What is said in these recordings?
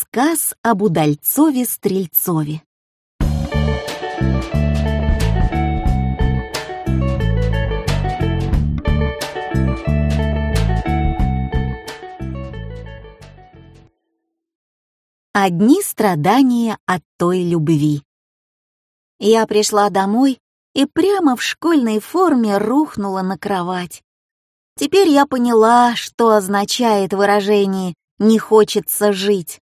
Рассказ об Удальцове-Стрельцове Одни страдания от той любви. Я пришла домой и прямо в школьной форме рухнула на кровать. Теперь я поняла, что означает выражение «не хочется жить».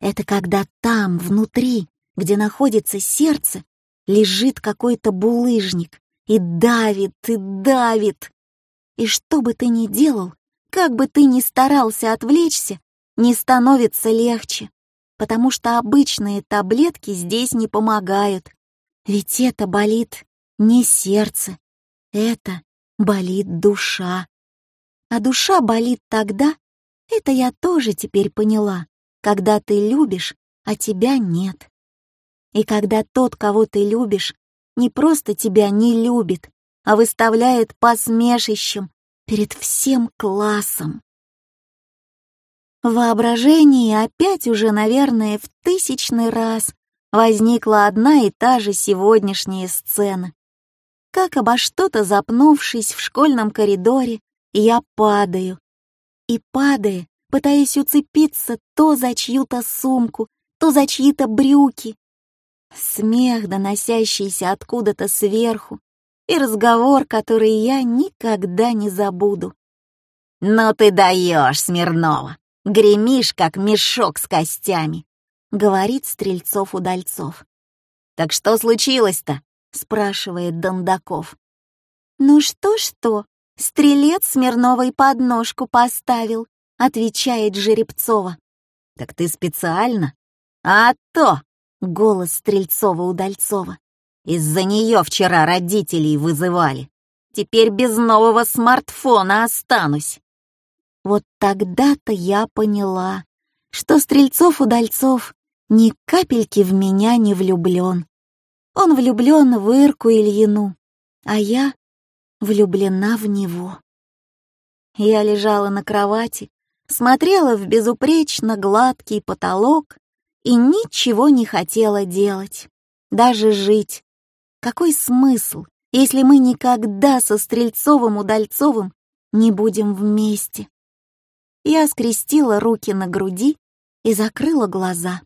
Это когда там, внутри, где находится сердце, лежит какой-то булыжник и давит, и давит. И что бы ты ни делал, как бы ты ни старался отвлечься, не становится легче потому что обычные таблетки здесь не помогают. Ведь это болит не сердце, это болит душа. А душа болит тогда, это я тоже теперь поняла, когда ты любишь, а тебя нет. И когда тот, кого ты любишь, не просто тебя не любит, а выставляет посмешищем перед всем классом. В воображении опять уже, наверное, в тысячный раз возникла одна и та же сегодняшняя сцена. Как обо что-то запнувшись в школьном коридоре, я падаю. И падая, пытаясь уцепиться то за чью-то сумку, то за чьи-то брюки. Смех, доносящийся откуда-то сверху, и разговор, который я никогда не забуду. «Ну ты даешь, Смирнова! Гремишь, как мешок с костями», — говорит Стрельцов-Удальцов. «Так что случилось-то?» — спрашивает Дондаков. «Ну что-что, стрелец Смирновой подножку поставил», — отвечает Жеребцова. «Так ты специально?» «А то!» — голос Стрельцова-Удальцова. «Из-за нее вчера родителей вызывали. Теперь без нового смартфона останусь». Вот тогда-то я поняла, что Стрельцов-Удальцов ни капельки в меня не влюблен. Он влюблен в Ирку Ильину, а я влюблена в него. Я лежала на кровати, смотрела в безупречно гладкий потолок и ничего не хотела делать, даже жить. Какой смысл, если мы никогда со Стрельцовым-Удальцовым не будем вместе? Я скрестила руки на груди и закрыла глаза.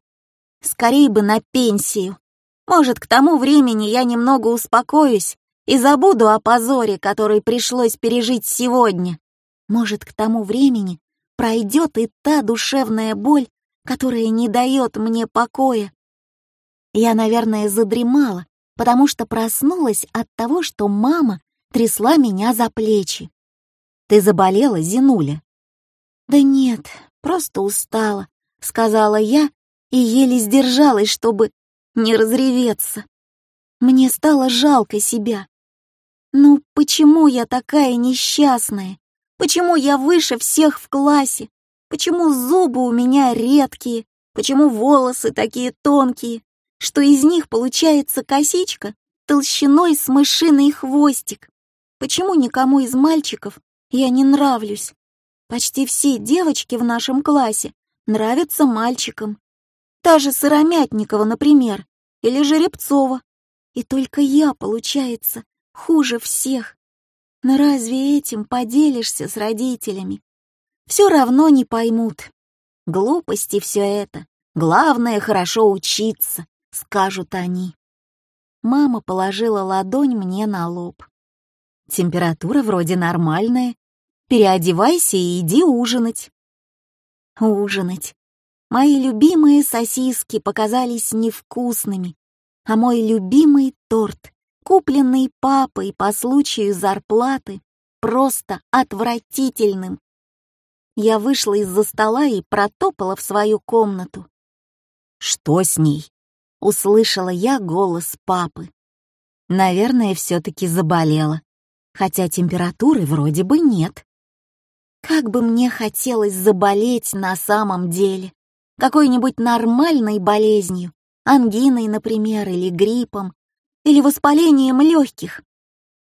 Скорей бы на пенсию. Может, к тому времени я немного успокоюсь и забуду о позоре, который пришлось пережить сегодня. Может, к тому времени пройдет и та душевная боль, которая не дает мне покоя. Я, наверное, задремала, потому что проснулась от того, что мама трясла меня за плечи. «Ты заболела, Зинуля?» «Да нет, просто устала», — сказала я и еле сдержалась, чтобы не разреветься. Мне стало жалко себя. Ну почему я такая несчастная? Почему я выше всех в классе? Почему зубы у меня редкие? Почему волосы такие тонкие? Что из них получается косичка толщиной с мышиный хвостик? Почему никому из мальчиков я не нравлюсь? Почти все девочки в нашем классе нравятся мальчикам. Та же Сыромятникова, например, или Жеребцова. И только я, получается, хуже всех. Но разве этим поделишься с родителями? Все равно не поймут. Глупости все это. Главное — хорошо учиться, скажут они. Мама положила ладонь мне на лоб. Температура вроде нормальная, переодевайся и иди ужинать». Ужинать. Мои любимые сосиски показались невкусными, а мой любимый торт, купленный папой по случаю зарплаты, просто отвратительным. Я вышла из-за стола и протопала в свою комнату. «Что с ней?» — услышала я голос папы. Наверное, все-таки заболела, хотя температуры вроде бы нет. Как бы мне хотелось заболеть на самом деле. Какой-нибудь нормальной болезнью, ангиной, например, или гриппом, или воспалением легких.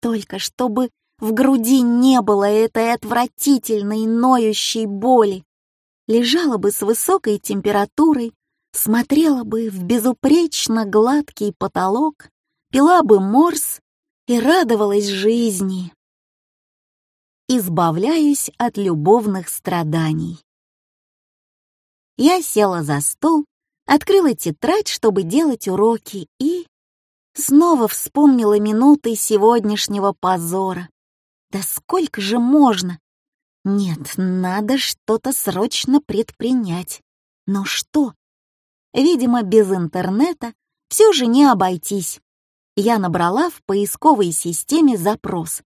Только чтобы в груди не было этой отвратительной ноющей боли. лежала бы с высокой температурой, смотрела бы в безупречно гладкий потолок, пила бы морс и радовалась жизни. Избавляюсь от любовных страданий. Я села за стол, открыла тетрадь, чтобы делать уроки, и снова вспомнила минуты сегодняшнего позора. Да сколько же можно? Нет, надо что-то срочно предпринять. Но что? Видимо, без интернета все же не обойтись я набрала в поисковой системе запрос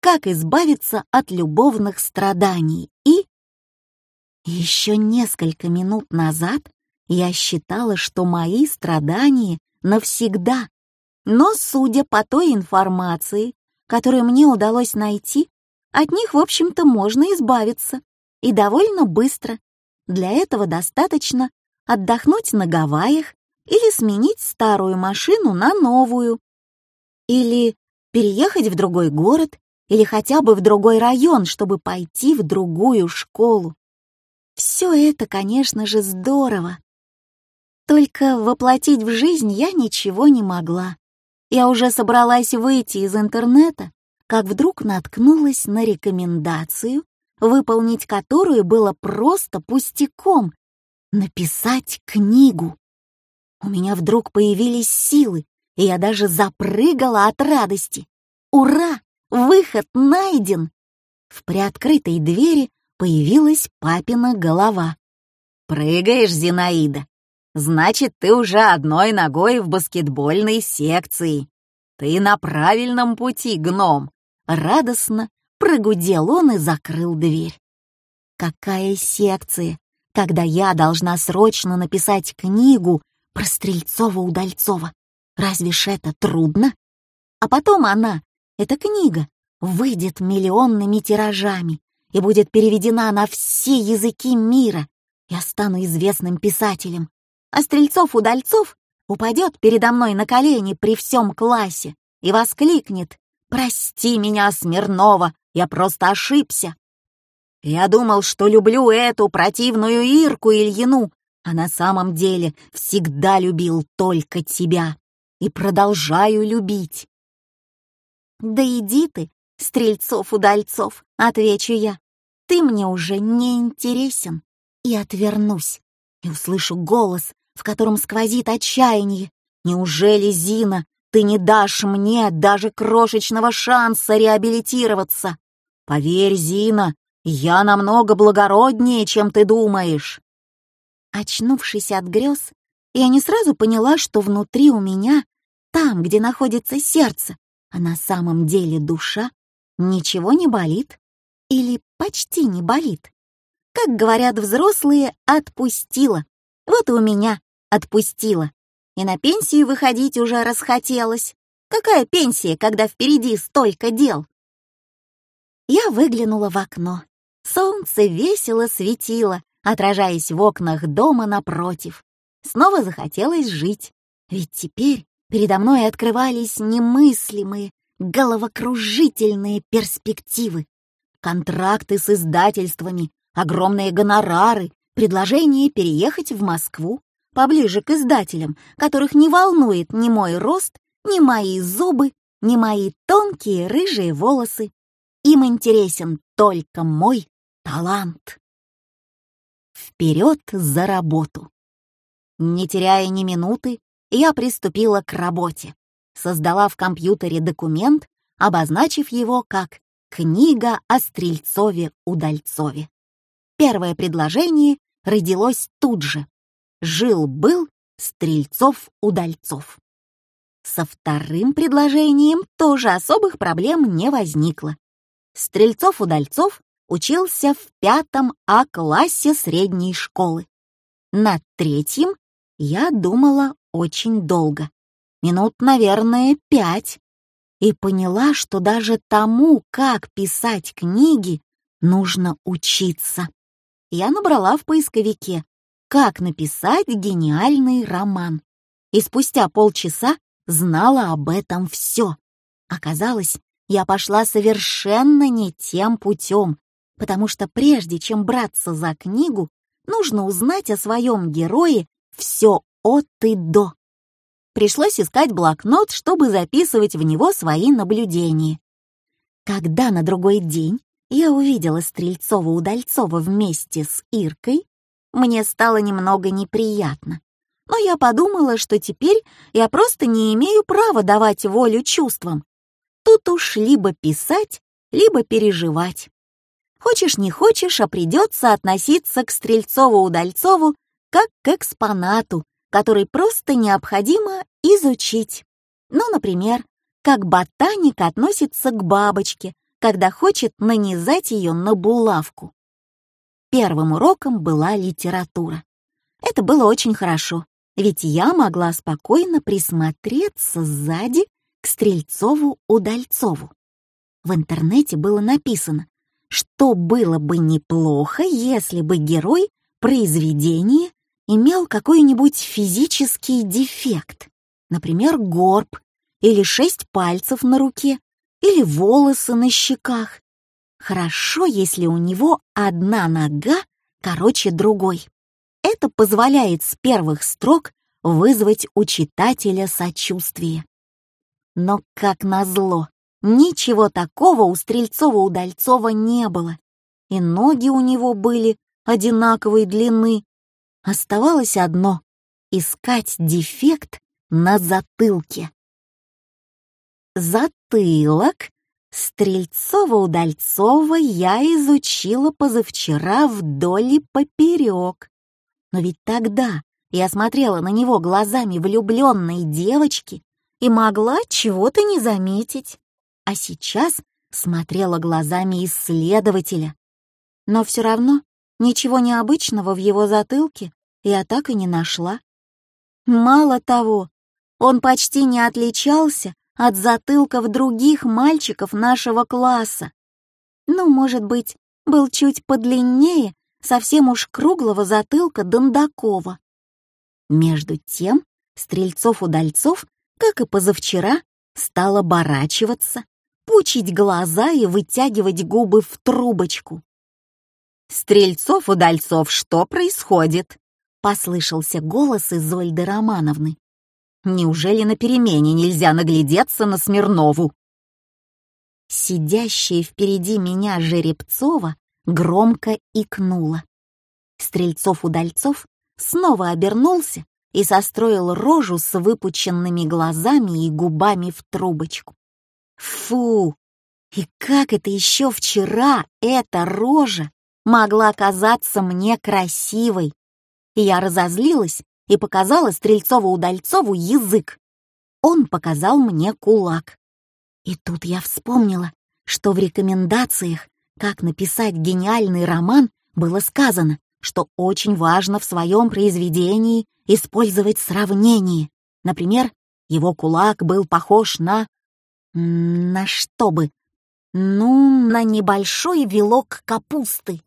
«Как избавиться от любовных страданий» и... Еще несколько минут назад я считала, что мои страдания навсегда. Но, судя по той информации, которую мне удалось найти, от них, в общем-то, можно избавиться. И довольно быстро. Для этого достаточно отдохнуть на Гавайях или сменить старую машину на новую, или переехать в другой город, или хотя бы в другой район, чтобы пойти в другую школу. Все это, конечно же, здорово. Только воплотить в жизнь я ничего не могла. Я уже собралась выйти из интернета, как вдруг наткнулась на рекомендацию, выполнить которую было просто пустяком — написать книгу. У меня вдруг появились силы, и я даже запрыгала от радости. Ура! Выход найден! В приоткрытой двери появилась папина голова. «Прыгаешь, Зинаида? Значит, ты уже одной ногой в баскетбольной секции. Ты на правильном пути, гном!» Радостно прогудел он и закрыл дверь. «Какая секция, когда я должна срочно написать книгу про Стрельцова-Удальцова? Разве ж это трудно? А потом она, эта книга, выйдет миллионными тиражами и будет переведена на все языки мира. Я стану известным писателем. А Стрельцов-Удальцов упадет передо мной на колени при всем классе и воскликнет «Прости меня, Смирнова, я просто ошибся». Я думал, что люблю эту противную Ирку Ильину, а на самом деле всегда любил только тебя и продолжаю любить. «Да иди ты, Стрельцов-удальцов», — отвечу я. «Ты мне уже не интересен». И отвернусь, и услышу голос, в котором сквозит отчаяние. «Неужели, Зина, ты не дашь мне даже крошечного шанса реабилитироваться? Поверь, Зина, я намного благороднее, чем ты думаешь». Очнувшись от грез, я не сразу поняла, что внутри у меня там, где находится сердце, а на самом деле душа, ничего не болит или почти не болит. Как говорят взрослые, отпустила. Вот и у меня отпустила. И на пенсию выходить уже расхотелось. Какая пенсия, когда впереди столько дел? Я выглянула в окно. Солнце весело светило, отражаясь в окнах дома напротив. Снова захотелось жить, ведь теперь Передо мной открывались немыслимые, головокружительные перспективы. Контракты с издательствами, огромные гонорары, предложение переехать в Москву, поближе к издателям, которых не волнует ни мой рост, ни мои зубы, ни мои тонкие рыжие волосы. Им интересен только мой талант. Вперед за работу. Не теряя ни минуты, я приступила к работе. Создала в компьютере документ, обозначив его как «Книга о Стрельцове-Удальцове». Первое предложение родилось тут же. Жил-был Стрельцов-Удальцов. Со вторым предложением тоже особых проблем не возникло. Стрельцов-Удальцов учился в пятом А-классе средней школы. На третьем я думала очень долго, минут, наверное, пять, и поняла, что даже тому, как писать книги, нужно учиться. Я набрала в поисковике «Как написать гениальный роман» и спустя полчаса знала об этом все. Оказалось, я пошла совершенно не тем путем, потому что прежде чем браться за книгу, нужно узнать о своем герое все от и до. Пришлось искать блокнот, чтобы записывать в него свои наблюдения. Когда на другой день я увидела Стрельцова-Удальцова вместе с Иркой, мне стало немного неприятно. Но я подумала, что теперь я просто не имею права давать волю чувствам. Тут уж либо писать, либо переживать. Хочешь не хочешь, а придется относиться к Стрельцову-Удальцову как к экспонату, который просто необходимо изучить. Ну, например, как ботаник относится к бабочке, когда хочет нанизать ее на булавку. Первым уроком была литература. Это было очень хорошо, ведь я могла спокойно присмотреться сзади к Стрельцову-Удальцову. В интернете было написано, что было бы неплохо, если бы герой произведения имел какой-нибудь физический дефект, например, горб или шесть пальцев на руке или волосы на щеках. Хорошо, если у него одна нога короче другой. Это позволяет с первых строк вызвать у читателя сочувствие. Но, как назло, ничего такого у Стрельцова-Удальцова не было, и ноги у него были одинаковой длины, Оставалось одно — искать дефект на затылке. Затылок Стрельцова-Удальцова я изучила позавчера вдоль и поперек. Но ведь тогда я смотрела на него глазами влюбленной девочки и могла чего-то не заметить. А сейчас смотрела глазами исследователя. Но все равно Ничего необычного в его затылке я так и не нашла. Мало того, он почти не отличался от затылков других мальчиков нашего класса. Ну, может быть, был чуть подлиннее совсем уж круглого затылка Дондакова. Между тем, Стрельцов-Удальцов, как и позавчера, стал оборачиваться, пучить глаза и вытягивать губы в трубочку. «Стрельцов-удальцов, что происходит?» — послышался голос Изольды Романовны. «Неужели на перемене нельзя наглядеться на Смирнову?» Сидящая впереди меня Жеребцова громко икнула. Стрельцов-удальцов снова обернулся и состроил рожу с выпученными глазами и губами в трубочку. Фу! И как это еще вчера эта рожа могла казаться мне красивой. я разозлилась и показала Стрельцову-Удальцову язык. Он показал мне кулак. И тут я вспомнила, что в рекомендациях, как написать гениальный роман, было сказано, что очень важно в своем произведении использовать сравнение. Например, его кулак был похож на... На что бы? Ну, на небольшой вилок капусты.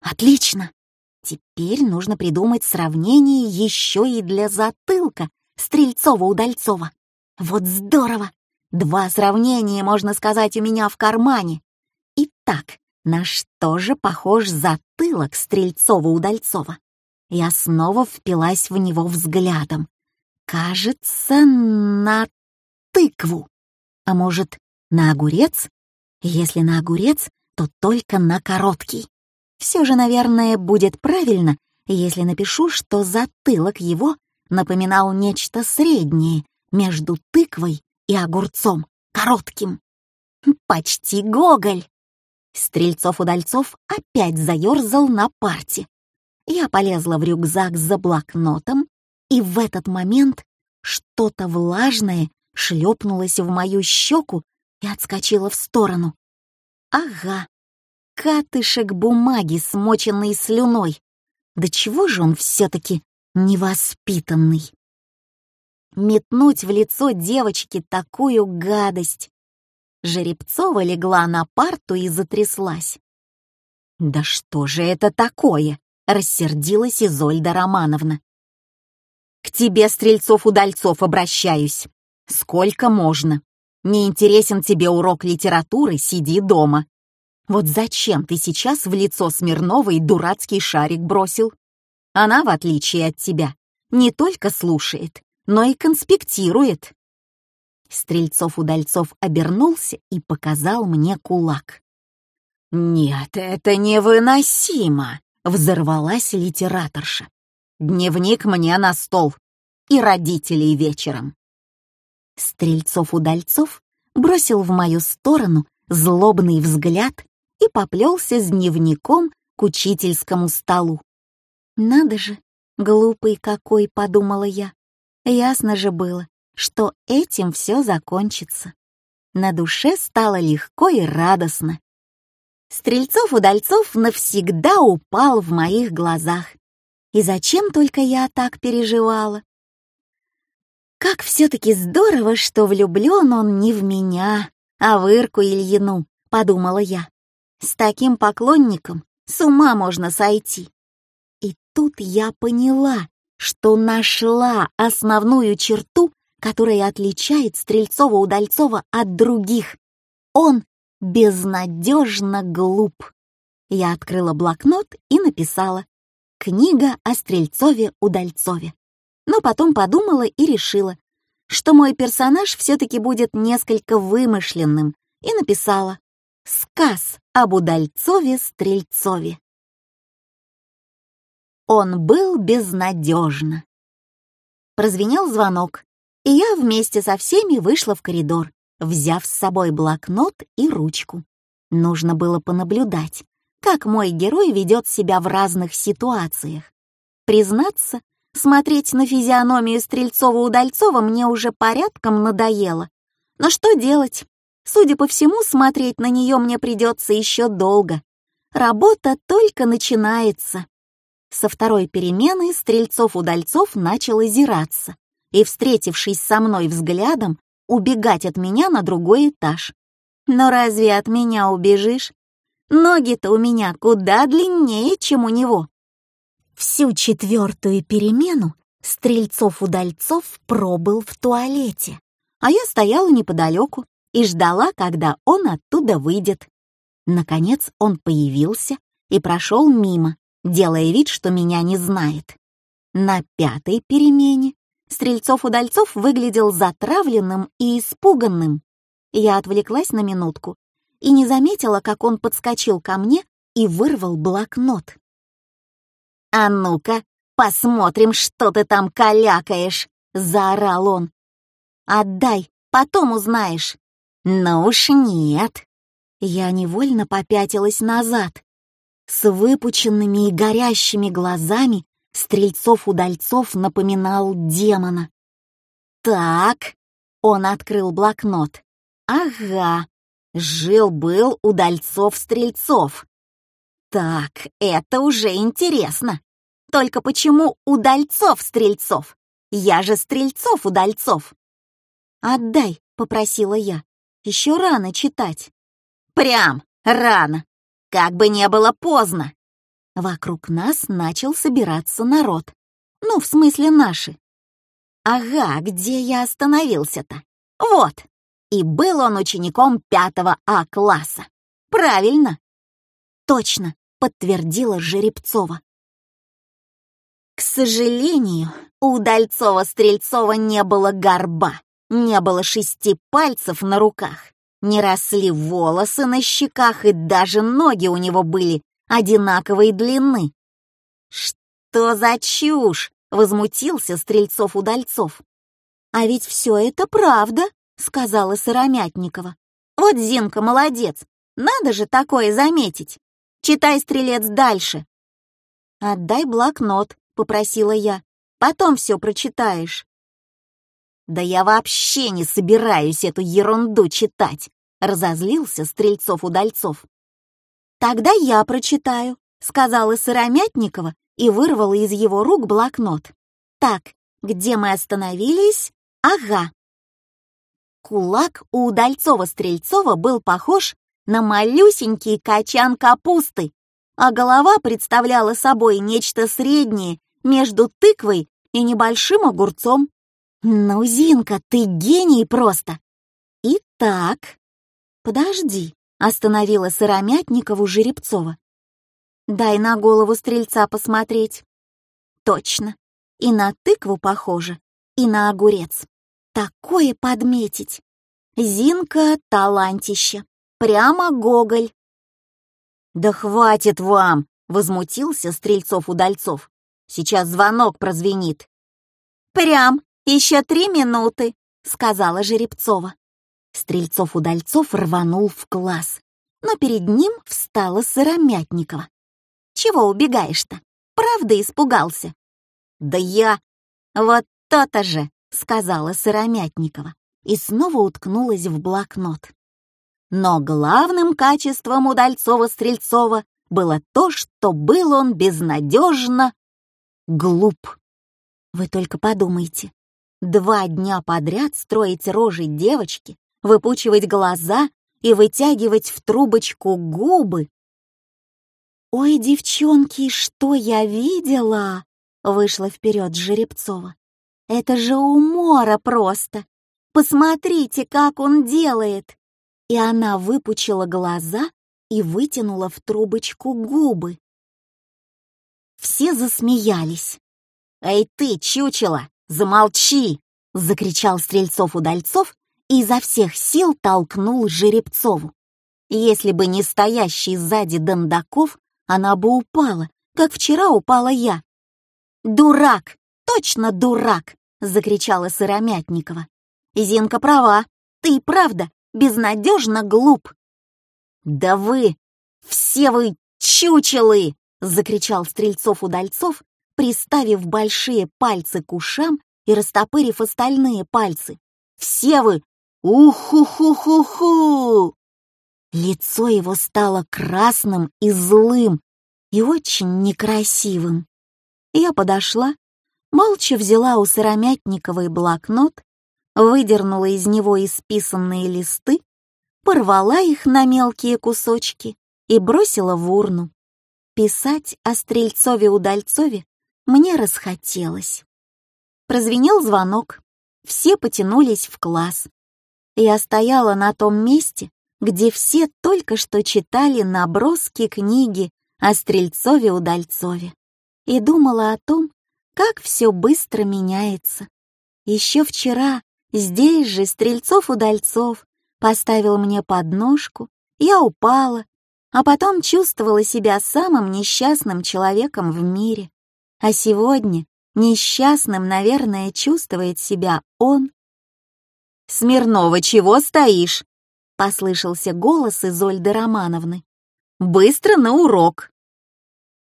Отлично! Теперь нужно придумать сравнение еще и для затылка Стрельцова-Удальцова. Вот здорово! Два сравнения, можно сказать, у меня в кармане. Итак, на что же похож затылок Стрельцова-Удальцова? Я снова впилась в него взглядом. Кажется, на тыкву. А может, на огурец? Если на огурец, то только на короткий. Все же, наверное, будет правильно, если напишу, что затылок его напоминал нечто среднее между тыквой и огурцом, коротким. Почти Гоголь. Стрельцов-удальцов опять заерзал на парте. Я полезла в рюкзак за блокнотом, и в этот момент что-то влажное шлепнулось в мою щеку и отскочило в сторону. Ага, катышек бумаги, смоченный слюной. Да чего же он все-таки невоспитанный? Метнуть в лицо девочки такую гадость. Жеребцова легла на парту и затряслась. «Да что же это такое?» — рассердилась Изольда Романовна. «К тебе, Стрельцов-Удальцов, обращаюсь. Сколько можно? Не интересен тебе урок литературы, сиди дома. Вот зачем ты сейчас в лицо Смирновой дурацкий шарик бросил? Она, в отличие от тебя, не только слушает, но и конспектирует. Стрельцов-удальцов обернулся и показал мне кулак. «Нет, это невыносимо!» — взорвалась литераторша. «Дневник мне на стол и родителей вечером». Стрельцов-удальцов бросил в мою сторону злобный взгляд и поплелся с дневником к учительскому столу. «Надо же, глупый какой!» — подумала я. Ясно же было, что этим все закончится. На душе стало легко и радостно. Стрельцов-удальцов навсегда упал в моих глазах. И зачем только я так переживала? Как все-таки здорово, что влюблен он не в меня, а в Ирку Ильину, подумала я. С таким поклонником с ума можно сойти. И тут я поняла, что нашла основную черту, которая отличает Стрельцова-Удальцова от других. Он безнадежно глуп. Я открыла блокнот и написала «Книга о Стрельцове-Удальцове». Но потом подумала и решила, что мой персонаж все-таки будет несколько вымышленным, и написала «Сказ об Удальцове-Стрельцове». Он был безнадежно. Прозвенел звонок, и я вместе со всеми вышла в коридор, взяв с собой блокнот и ручку. Нужно было понаблюдать, как мой герой ведет себя в разных ситуациях. Признаться, смотреть на физиономию Стрельцова-Удальцова мне уже порядком надоело. Но что делать? Судя по всему, смотреть на нее мне придется еще долго. Работа только начинается. Со второй перемены Стрельцов-Удальцов начал озираться и, встретившись со мной взглядом, убегать от меня на другой этаж. Но разве от меня убежишь? Ноги-то у меня куда длиннее, чем у него. Всю четвертую перемену Стрельцов-Удальцов пробыл в туалете, а я стояла неподалеку и ждала, когда он оттуда выйдет. Наконец он появился и прошел мимо, делая вид, что меня не знает. На пятой перемене Стрельцов-Удальцов выглядел затравленным и испуганным. Я отвлеклась на минутку и не заметила, как он подскочил ко мне и вырвал блокнот. «А ну-ка, посмотрим, что ты там калякаешь!» — заорал он. «Отдай, потом узнаешь». «Ну уж нет». Я невольно попятилась назад. С выпученными и горящими глазами Стрельцов-удальцов напоминал демона. «Так», — он открыл блокнот. «Ага, жил-был удальцов-стрельцов. Так, это уже интересно. Только почему удальцов-стрельцов? Я же стрельцов-удальцов». «Отдай», — попросила я. «Еще рано читать». «Прям рано. Как бы не было поздно». Вокруг нас начал собираться народ. Ну, в смысле наши. Ага, где я остановился-то? Вот. И был он учеником пятого А-класса. Правильно. Точно, подтвердила Жеребцова. К сожалению, у Удальцова-Стрельцова не было горба, не было шести пальцев на руках, не росли волосы на щеках, и даже ноги у него были одинаковой длины. «Что за чушь?» — возмутился Стрельцов-Удальцов. «А ведь все это правда», — сказала Сыромятникова. «Вот Зинка молодец, надо же такое заметить. Читай, стрелец, дальше». «Отдай блокнот», — попросила я. «Потом все прочитаешь». «Да я вообще не собираюсь эту ерунду читать», — разозлился Стрельцов-Удальцов. «Тогда я прочитаю», — сказала Сыромятникова и вырвала из его рук блокнот. «Так, где мы остановились? Ага». Кулак у Удальцова-Стрельцова был похож на малюсенький качан капусты, а голова представляла собой нечто среднее между тыквой и небольшим огурцом. «Ну, Зинка, ты гений просто!» «Итак...» «Подожди, остановила Сыромятникову Жеребцова. «Дай на голову стрельца посмотреть». «Точно. И на тыкву похоже, и на огурец. Такое подметить. Зинка — талантище. Прямо Гоголь». «Да хватит вам!» — возмутился Стрельцов-Удальцов. «Сейчас звонок прозвенит». «Прям, еще три минуты», — сказала Жеребцова. Стрельцов-Удальцов рванул в класс, но перед ним встала Сыромятникова. «Чего убегаешь-то? Правда испугался?» «Да я...» «Вот то-то же», — сказала Сыромятникова и снова уткнулась в блокнот. Но главным качеством Удальцова-Стрельцова было то, что был он безнадежно глуп. Вы только подумайте. Два дня подряд строить рожи девочки, выпучивать глаза и вытягивать в трубочку губы. «Ой, девчонки, что я видела!» — вышла вперед Жеребцова. «Это же умора просто! Посмотрите, как он делает!» И она выпучила глаза и вытянула в трубочку губы. Все засмеялись. «Эй ты, чучело, замолчи!» — закричал Стрельцов-Удальцов и изо всех сил толкнул Жеребцову. Если бы не стоящий сзади Дондаков, она бы упала, как вчера упала я. «Дурак! Точно дурак!» — закричала Сыромятникова. «Зинка права, ты правда безнадежно глуп!» «Да вы! Все вы чучелы!» — закричал Стрельцов-Удальцов, приставив большие пальцы к ушам и растопырив остальные пальцы. «Все вы Уху-ху-ху-ху! Лицо его стало красным и злым, и очень некрасивым. Я подошла, молча взяла у Сыромятниковой блокнот, выдернула из него исписанные листы, порвала их на мелкие кусочки и бросила в урну. Писать о Стрельцове-Удальцове мне расхотелось. Прозвенел звонок. Все потянулись в класс. Я стояла на том месте, где все только что читали наброски книги о Стрельцове-Удальцове и думала о том, как все быстро меняется. Еще вчера здесь же Стрельцов-Удальцов поставил мне подножку, я упала, а потом чувствовала себя самым несчастным человеком в мире. А сегодня несчастным, наверное, чувствует себя он, «Смирнова, чего стоишь?» — послышался голос Изольды Романовны. «Быстро на урок!»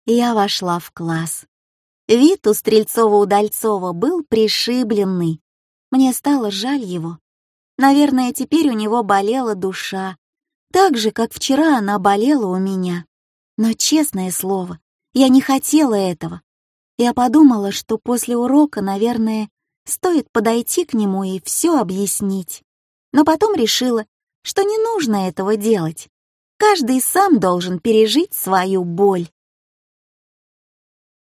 Я вошла в класс. Вид у Стрельцова-Удальцова был пришибленный. Мне стало жаль его. Наверное, теперь у него болела душа, так же, как вчера она болела у меня. Но, честное слово, я не хотела этого. Я подумала, что после урока, наверное, Стоит подойти к нему и все объяснить. Но потом решила, что не нужно этого делать. Каждый сам должен пережить свою боль.